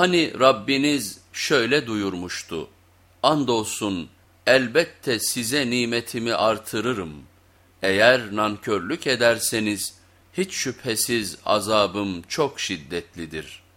Hani Rabbiniz şöyle duyurmuştu, andolsun elbette size nimetimi artırırım. Eğer nankörlük ederseniz hiç şüphesiz azabım çok şiddetlidir.''